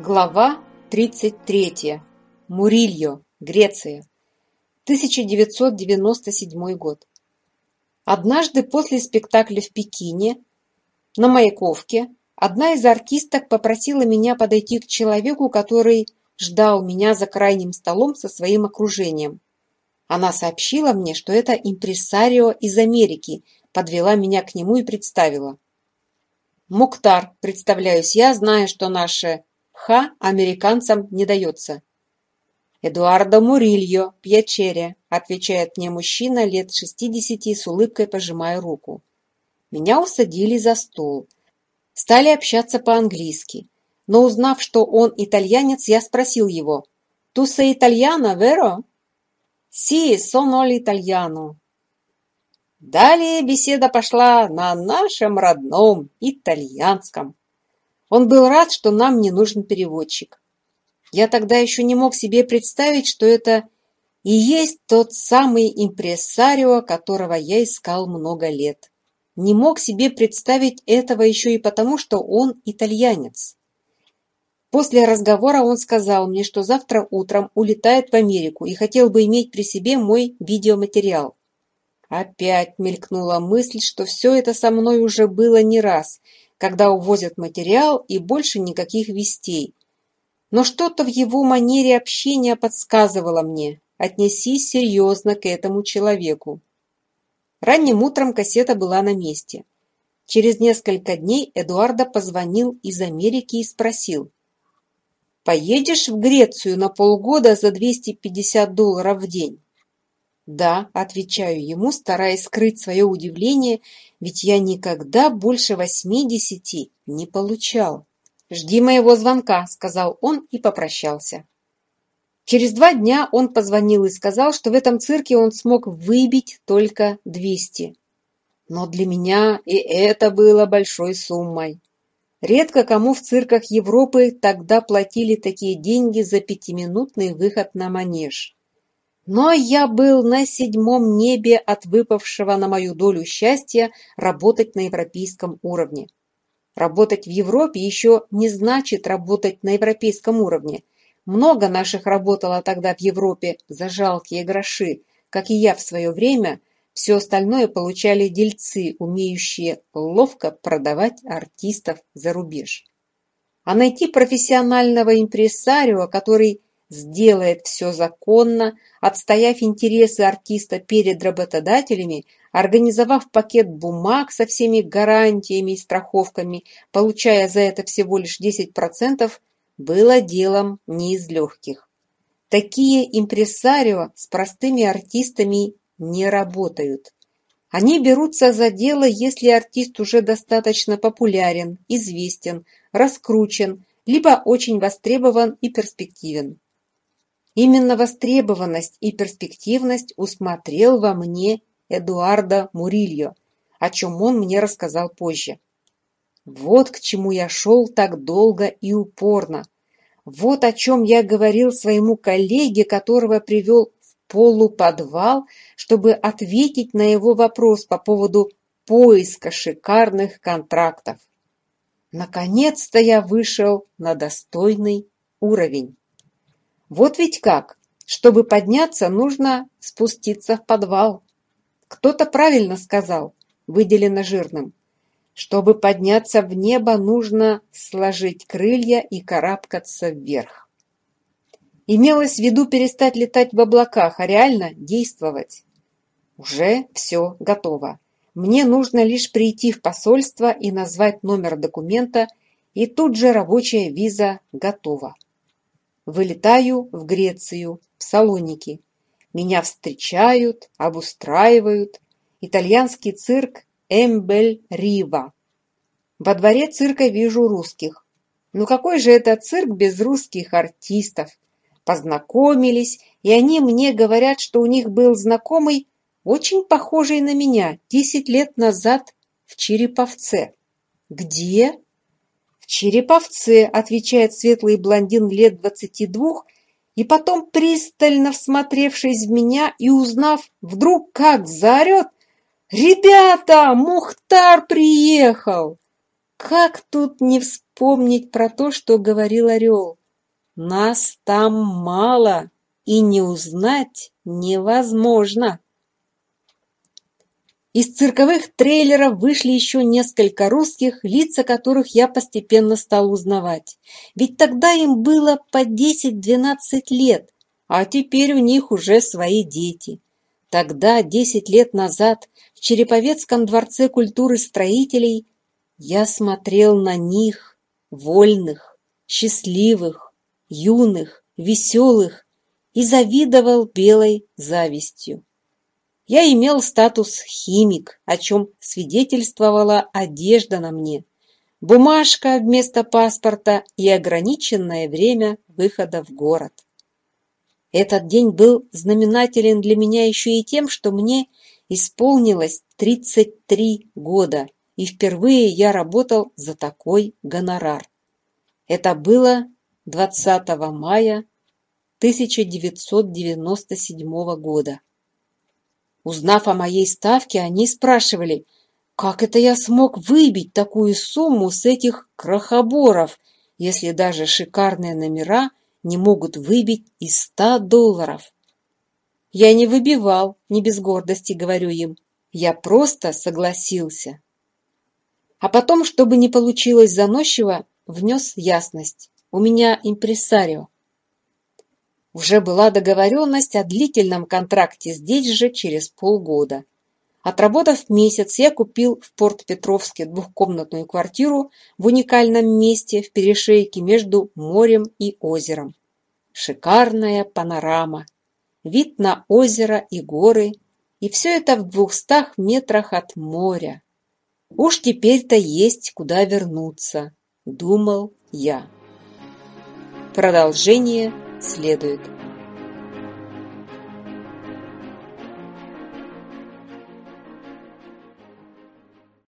Глава 33. Мурильо, Греция. 1997 год. Однажды после спектакля в Пекине на Маяковке одна из артисток попросила меня подойти к человеку, который ждал меня за крайним столом со своим окружением. Она сообщила мне, что это импресарио из Америки, подвела меня к нему и представила. «Муктар, представляюсь я, зная, что наше ха американцам не дается. Эдуардо Мурильо Пьячере, отвечает мне мужчина лет шестидесяти с улыбкой пожимая руку. Меня усадили за стол. Стали общаться по-английски. Но узнав, что он итальянец, я спросил его. «Ту се итальяна, веро?» «Си, соноль итальяну». Далее беседа пошла на нашем родном итальянском. Он был рад, что нам не нужен переводчик. Я тогда еще не мог себе представить, что это и есть тот самый импрессарио, которого я искал много лет. Не мог себе представить этого еще и потому, что он итальянец. После разговора он сказал мне, что завтра утром улетает в Америку и хотел бы иметь при себе мой видеоматериал. Опять мелькнула мысль, что все это со мной уже было не раз – когда увозят материал и больше никаких вестей. Но что-то в его манере общения подсказывало мне «отнесись серьезно к этому человеку». Ранним утром кассета была на месте. Через несколько дней Эдуарда позвонил из Америки и спросил. «Поедешь в Грецию на полгода за 250 долларов в день?» «Да», — отвечаю ему, стараясь скрыть свое удивление, ведь я никогда больше восьмидесяти не получал. «Жди моего звонка», — сказал он и попрощался. Через два дня он позвонил и сказал, что в этом цирке он смог выбить только 200. Но для меня и это было большой суммой. Редко кому в цирках Европы тогда платили такие деньги за пятиминутный выход на манеж. Но я был на седьмом небе от выпавшего на мою долю счастья работать на европейском уровне. Работать в Европе еще не значит работать на европейском уровне. Много наших работало тогда в Европе за жалкие гроши, как и я в свое время. Все остальное получали дельцы, умеющие ловко продавать артистов за рубеж. А найти профессионального импресарио, который сделает все законно, отстояв интересы артиста перед работодателями, организовав пакет бумаг со всеми гарантиями и страховками, получая за это всего лишь 10%, было делом не из легких. Такие импресарио с простыми артистами не работают. Они берутся за дело, если артист уже достаточно популярен, известен, раскручен, либо очень востребован и перспективен. Именно востребованность и перспективность усмотрел во мне Эдуардо Мурильо, о чем он мне рассказал позже. Вот к чему я шел так долго и упорно. Вот о чем я говорил своему коллеге, которого привел в полуподвал, чтобы ответить на его вопрос по поводу поиска шикарных контрактов. Наконец-то я вышел на достойный уровень. Вот ведь как! Чтобы подняться, нужно спуститься в подвал. Кто-то правильно сказал, выделено жирным. Чтобы подняться в небо, нужно сложить крылья и карабкаться вверх. Имелось в виду перестать летать в облаках, а реально действовать. Уже все готово. Мне нужно лишь прийти в посольство и назвать номер документа, и тут же рабочая виза готова. Вылетаю в Грецию, в Салоники. Меня встречают, обустраивают. Итальянский цирк Эмбель Рива. Во дворе цирка вижу русских. Ну какой же это цирк без русских артистов? Познакомились, и они мне говорят, что у них был знакомый, очень похожий на меня, десять лет назад в Череповце. Где? Череповцы, отвечает светлый блондин лет двадцати двух, и потом, пристально всмотревшись в меня и узнав, вдруг как заорет «Ребята, Мухтар приехал!» Как тут не вспомнить про то, что говорил Орел? Нас там мало, и не узнать невозможно. Из цирковых трейлеров вышли еще несколько русских, лица которых я постепенно стал узнавать. Ведь тогда им было по 10-12 лет, а теперь у них уже свои дети. Тогда, 10 лет назад, в Череповецком дворце культуры строителей, я смотрел на них, вольных, счастливых, юных, веселых, и завидовал белой завистью. Я имел статус «химик», о чем свидетельствовала одежда на мне, бумажка вместо паспорта и ограниченное время выхода в город. Этот день был знаменателен для меня еще и тем, что мне исполнилось 33 года, и впервые я работал за такой гонорар. Это было 20 мая 1997 года. Узнав о моей ставке, они спрашивали, как это я смог выбить такую сумму с этих крохоборов, если даже шикарные номера не могут выбить и ста долларов? Я не выбивал, не без гордости говорю им. Я просто согласился. А потом, чтобы не получилось заносчиво, внес ясность. У меня импресарио. Уже была договоренность о длительном контракте здесь же через полгода. Отработав месяц, я купил в Порт-Петровске двухкомнатную квартиру в уникальном месте в перешейке между морем и озером. Шикарная панорама. Вид на озеро и горы. И все это в двухстах метрах от моря. Уж теперь-то есть куда вернуться, думал я. Продолжение следует